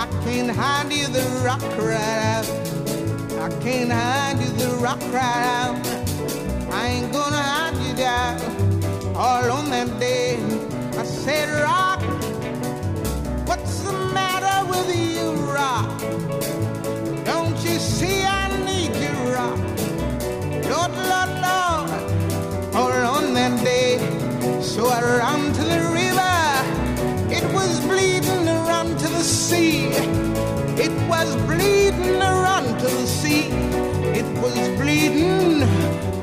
I can't hide you, the rock cried out. I can't hide you, the rock cried out. I ain't gonna hide you down all on that day. I said, Rock, what's the matter with you, Rock? Don't you see I need you, Rock? Lord, Lord, Lord, all on that day. So I ran sea. It was bleeding run to the sea. It was bleeding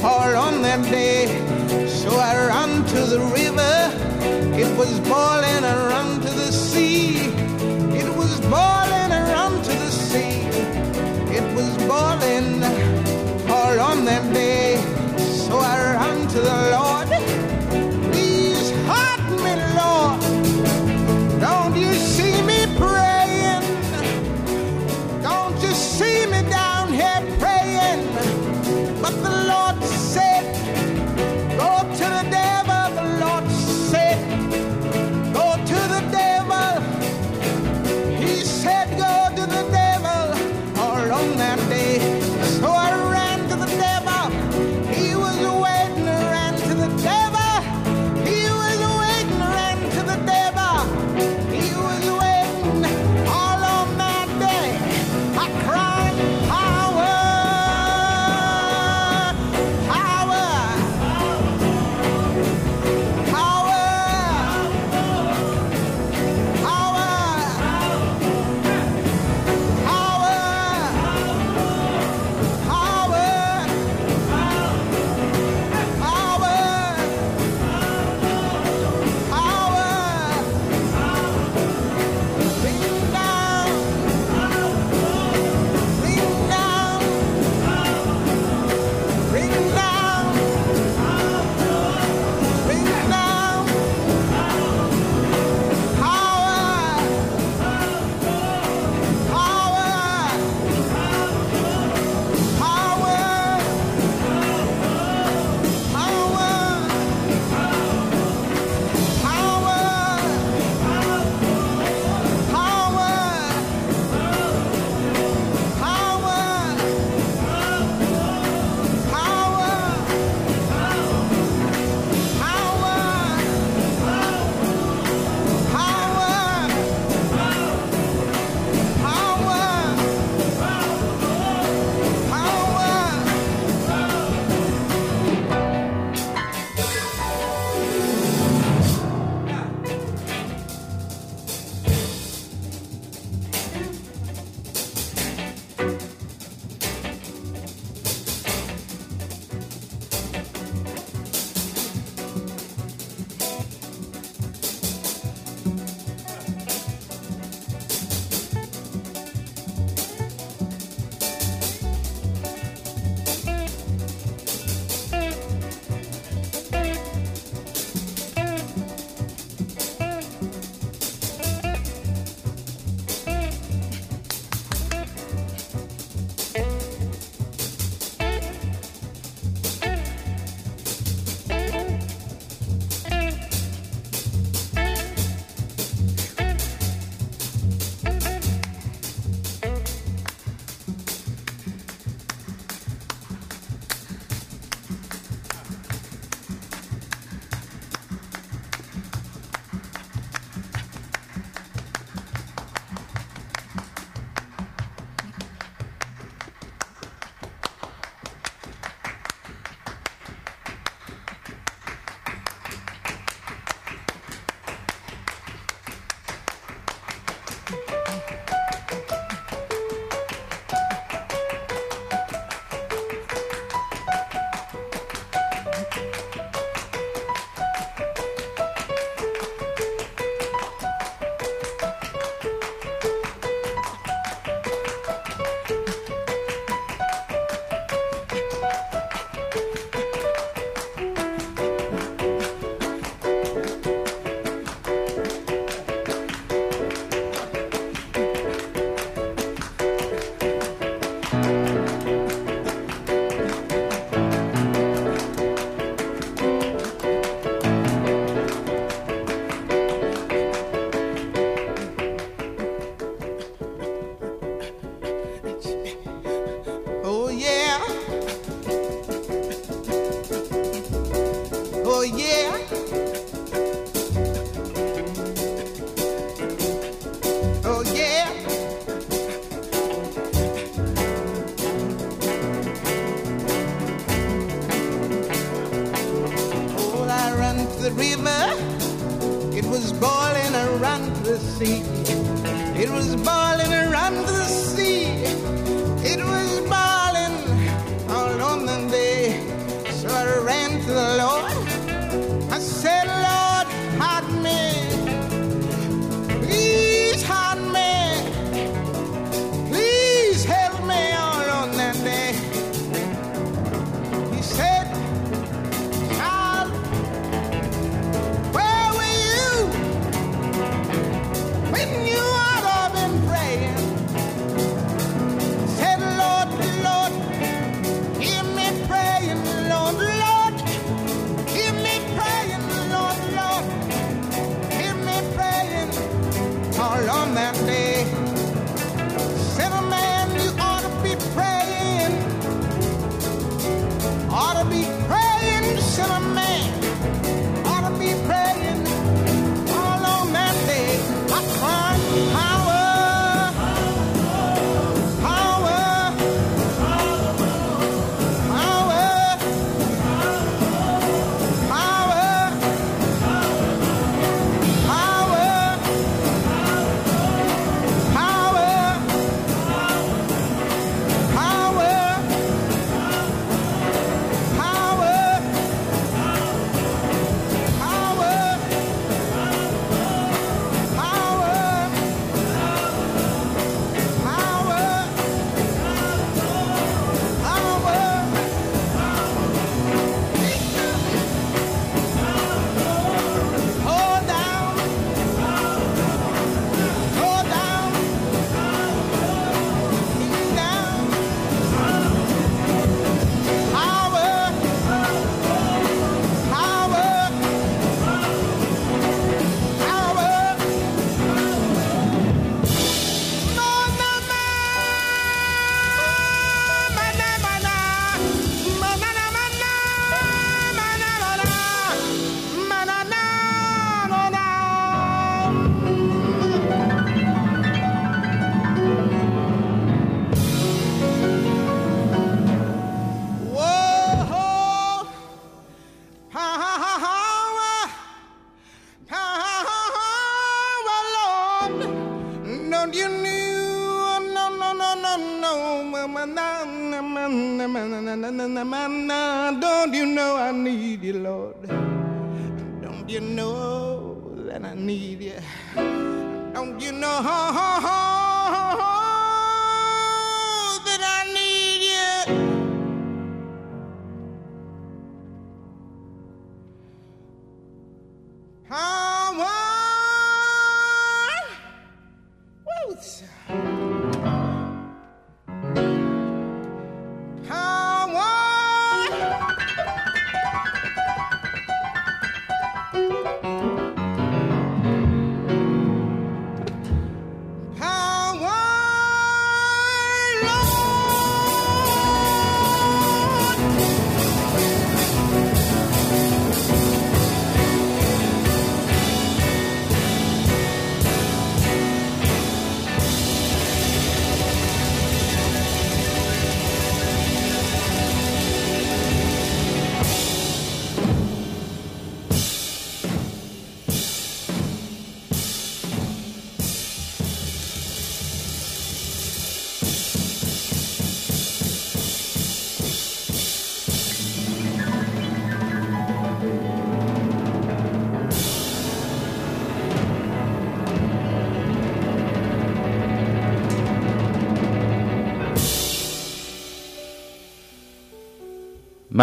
all on that day. So I ran to the river. It was boiling run to the sea. It was boiling run to the sea. It was boiling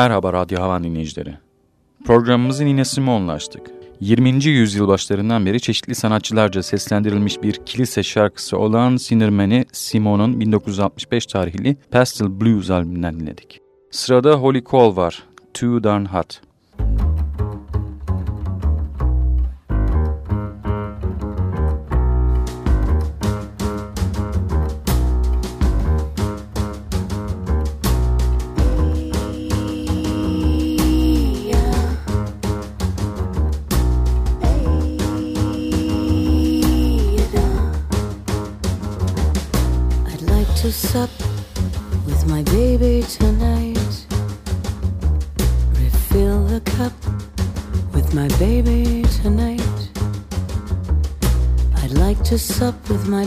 Merhaba Radyo Havan dinleyicileri. Programımızın yine Simon'laştık. 20. yüzyıl başlarından beri çeşitli sanatçılarca seslendirilmiş bir kilise şarkısı olan Sinirmen'i Simon'un 1965 tarihli Pastel Blues albümünden dinledik. Sırada Holy Call var, Too Darn Hot.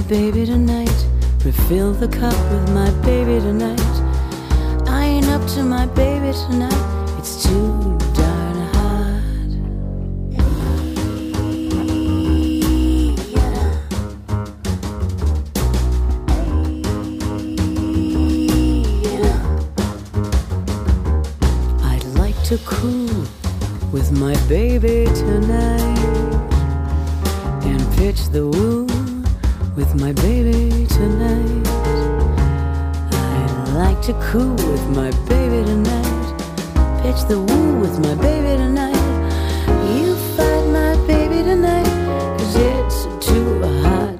Baby tonight. Refill the cup with my baby tonight. I ain't up to my baby tonight. It's too darn hard. I'd like to cool with my baby tonight and pitch the woo with my baby tonight. I'd like to cool with my baby tonight, pitch the woo with my baby tonight. You fight my baby tonight, cause it's too hot.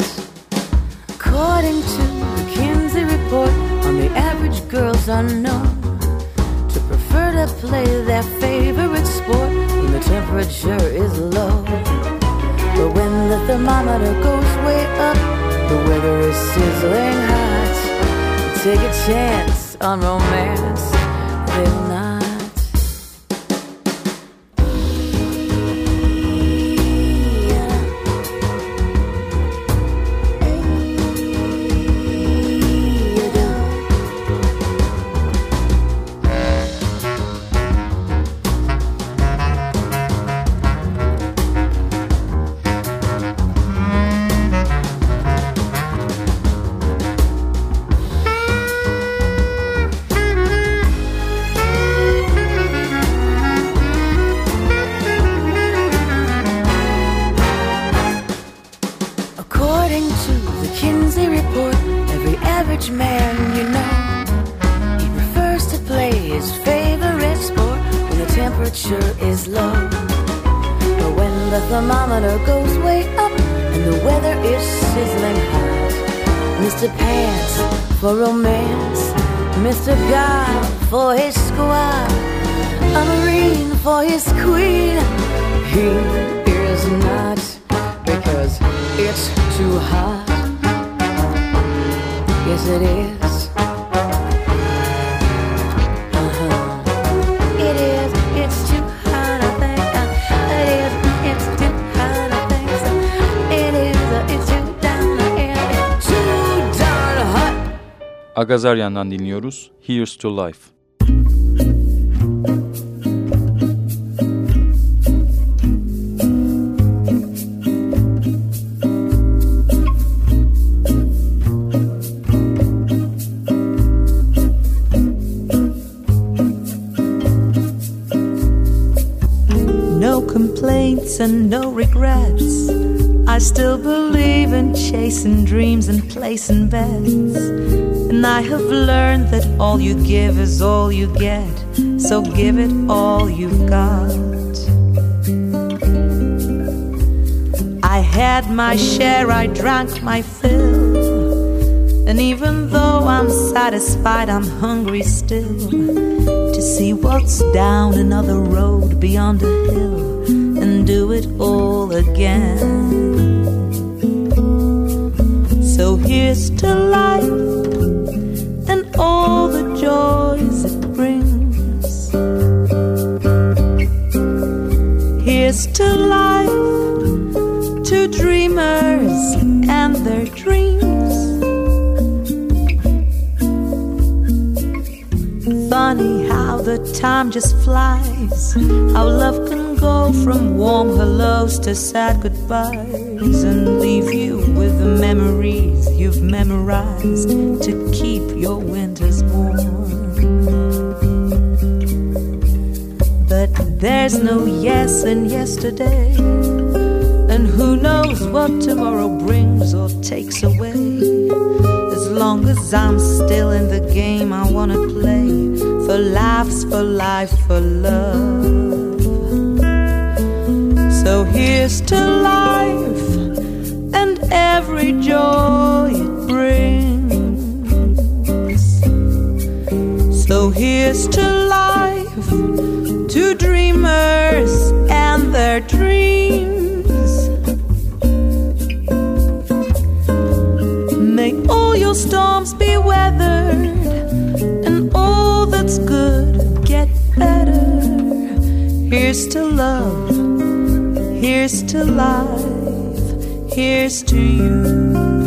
According to the Kinsey report on the average girl's unknown to prefer to play their favorite sport when the temperature is low. But when the thermometer goes way up, the weather is sizzling hot. Take a chance on romance, they'll not. İt's too hot. Yes, it is. Uh-huh. It is. It's too hot. I think. Uh, it is. It's too hot. I think. So. It is. Uh, it's too down. İt's too darn hot. Agazaryan'dan dinliyoruz Here's to Life. And no regrets. I still believe in chasing dreams and placing bets. And I have learned that all you give is all you get. So give it all you've got. I had my share, I drank my fill. And even though I'm satisfied, I'm hungry still to see what's down another road beyond a hill and do it all again. So here's to life and all the joys it brings. Here's to life, to dreamers and their dreams. Funny how the time just flies. How love can go from warm hellos to sad goodbyes and leave you with the memories you've memorized to keep your winters warm. But there's no yes in yesterday, and who knows what tomorrow brings or takes away. As long as I'm still in the game, I wanna play for laughs, for life, for love. Here's to life and every joy it brings. So here's to life, to dreamers and their dreams. May all your storms be weathered and all that's good get better. Here's to love Here's to life, here's to you.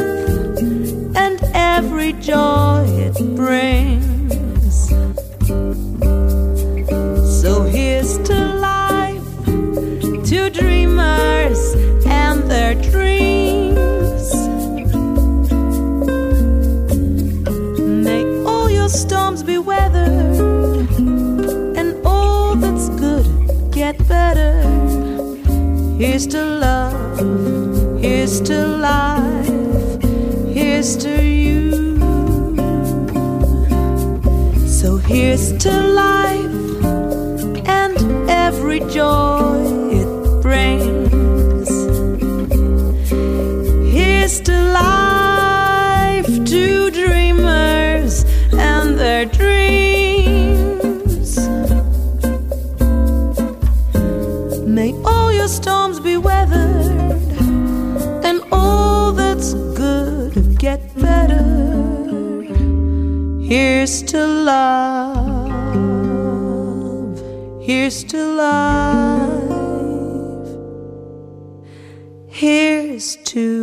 every joy it brings. So here's to life, to dreamers and their dreams. May all your storms be weathered and all that's good get better. Here's to love, here's to life, here's to you. Here's to life and every joy here's to life, here's to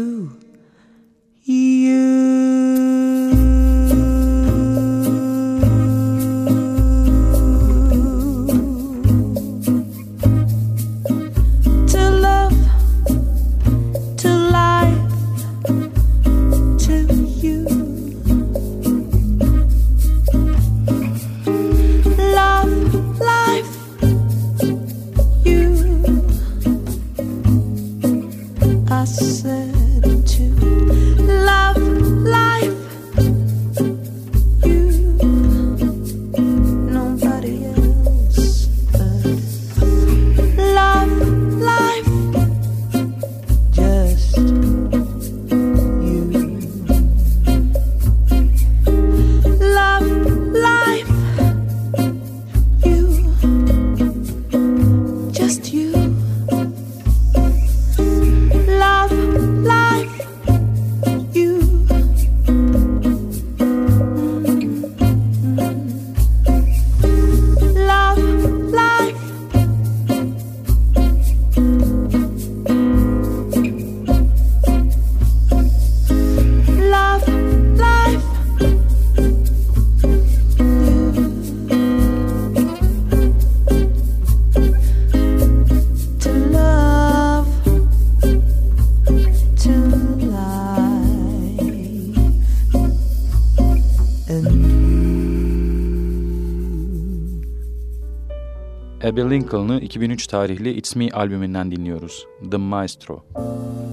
Abby Lincoln'ı 2003 tarihli It's Me albümünden dinliyoruz. The Maestro. joy.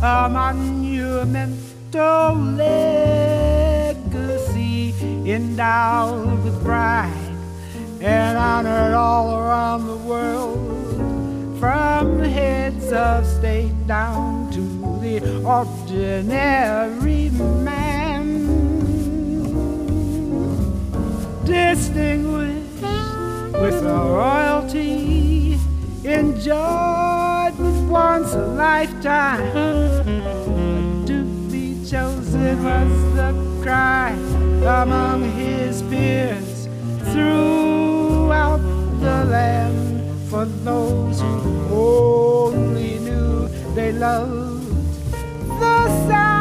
A monumental legacy endowed with pride and honored all around the world, from the heads of state down to the ordinary man. Distinguished with a royalty, with once a lifetime. To be chosen was the cry among his peers throughout the land for those who only knew they loved the sound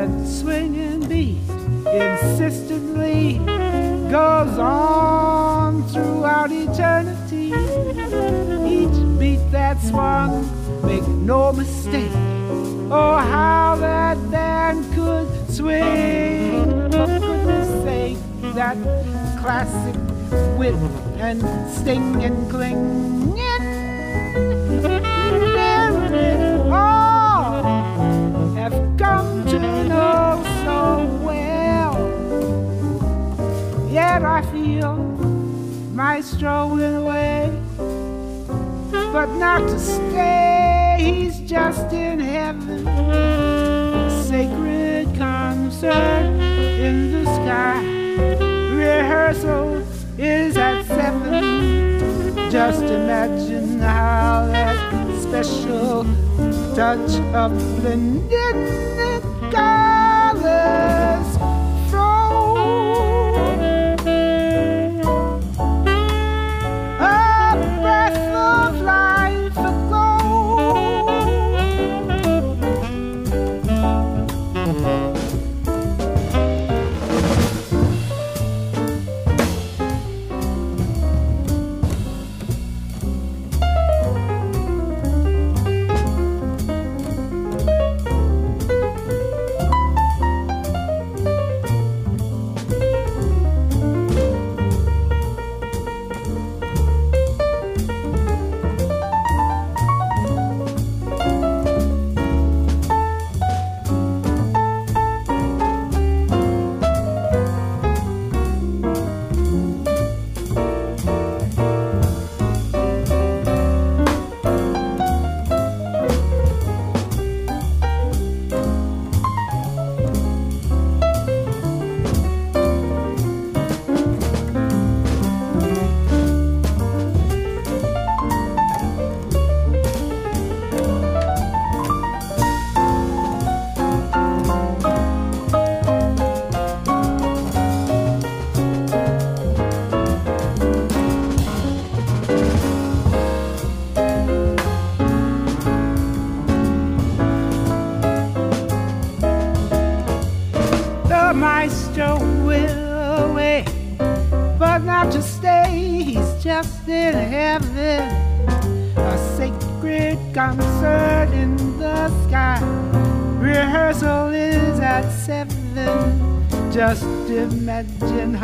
That swinging beat insistently goes on throughout eternity. Each beat that swung, make no mistake. Oh, how that band could swing. For goodness sake, that classic wit and sting and cling. Feel maestro went away, but not to stay. He's just in heaven. Sacred concert in the sky. Rehearsal is at seven. Just imagine how that special touch of blended colors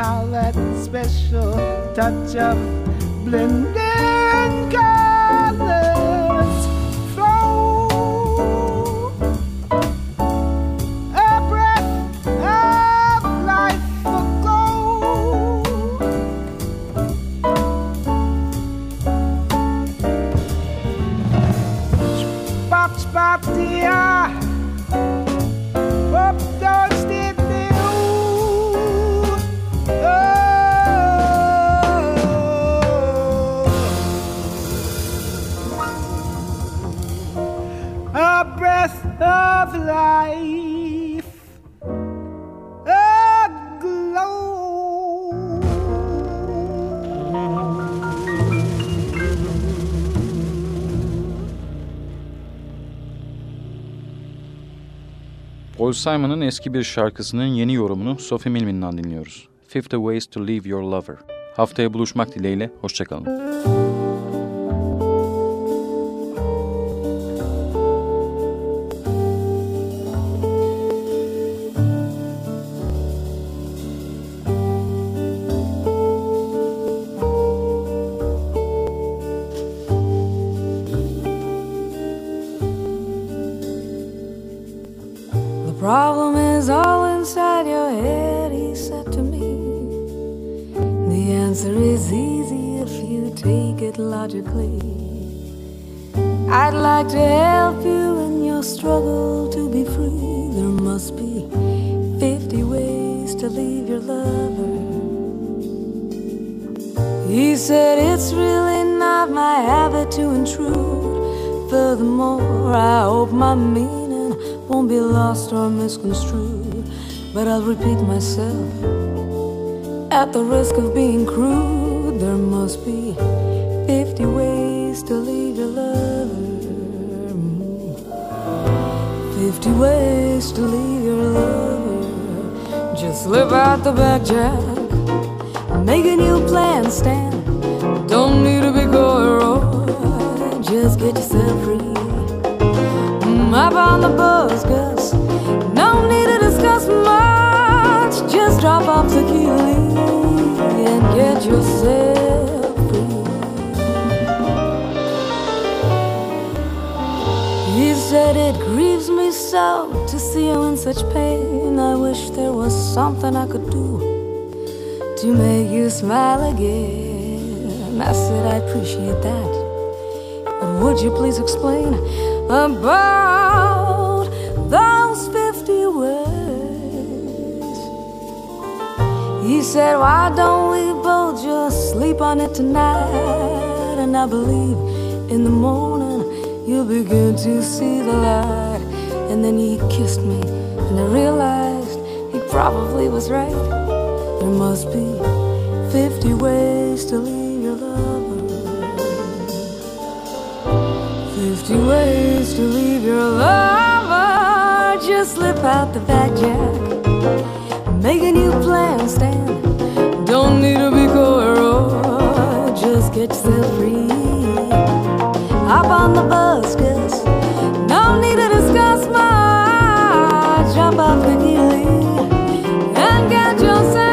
how that special touch of blending colors Paul Simon'ın eski bir şarkısının yeni yorumunu Sophie Millman'dan dinliyoruz. Fifty Ways to Leave Your Lover. Haftaya buluşmak dileğiyle, hoşçakalın. But I'll repeat myself at the risk of being crude. There must be 50 ways to leave your lover. 50 ways to leave your lover. Just slip out the back, Jack. Make a new plan, Stan. Don't need to be coy, Just get yourself free up on the bus, cause no need to discuss much. Just drop off the key and get yourself free. He said it grieves me so to see you in such pain. I wish there was something I could do to make you smile again. I said I appreciate that. But would you please explain about said, Why don't we both just sleep on it tonight? And I believe in the morning you'll begin to see the light. And then he kissed me, and I realized he probably was right. There must be 50 ways to leave your lover. 50 ways to leave your lover. Just slip out the back, Jack. Make a new plan, Stan. Don't need to be coy, Just get yourself free. Hop on the bus, cause no need to discuss much. Jump off the gilly and get yourself.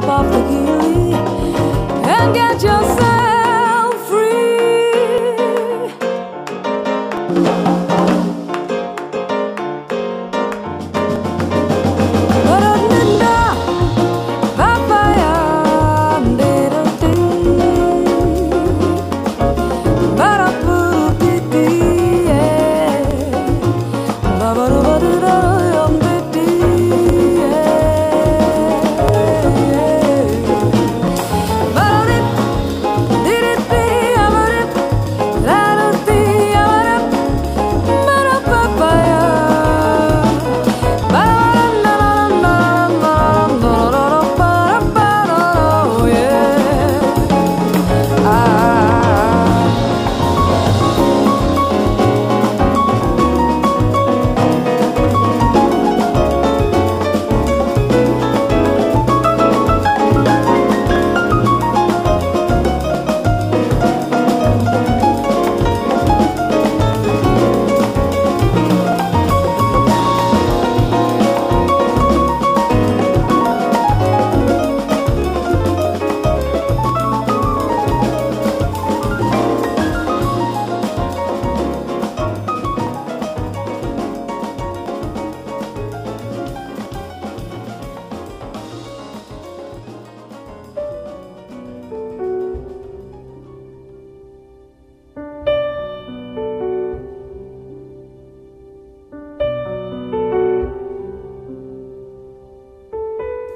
Drop off the key and get yourself.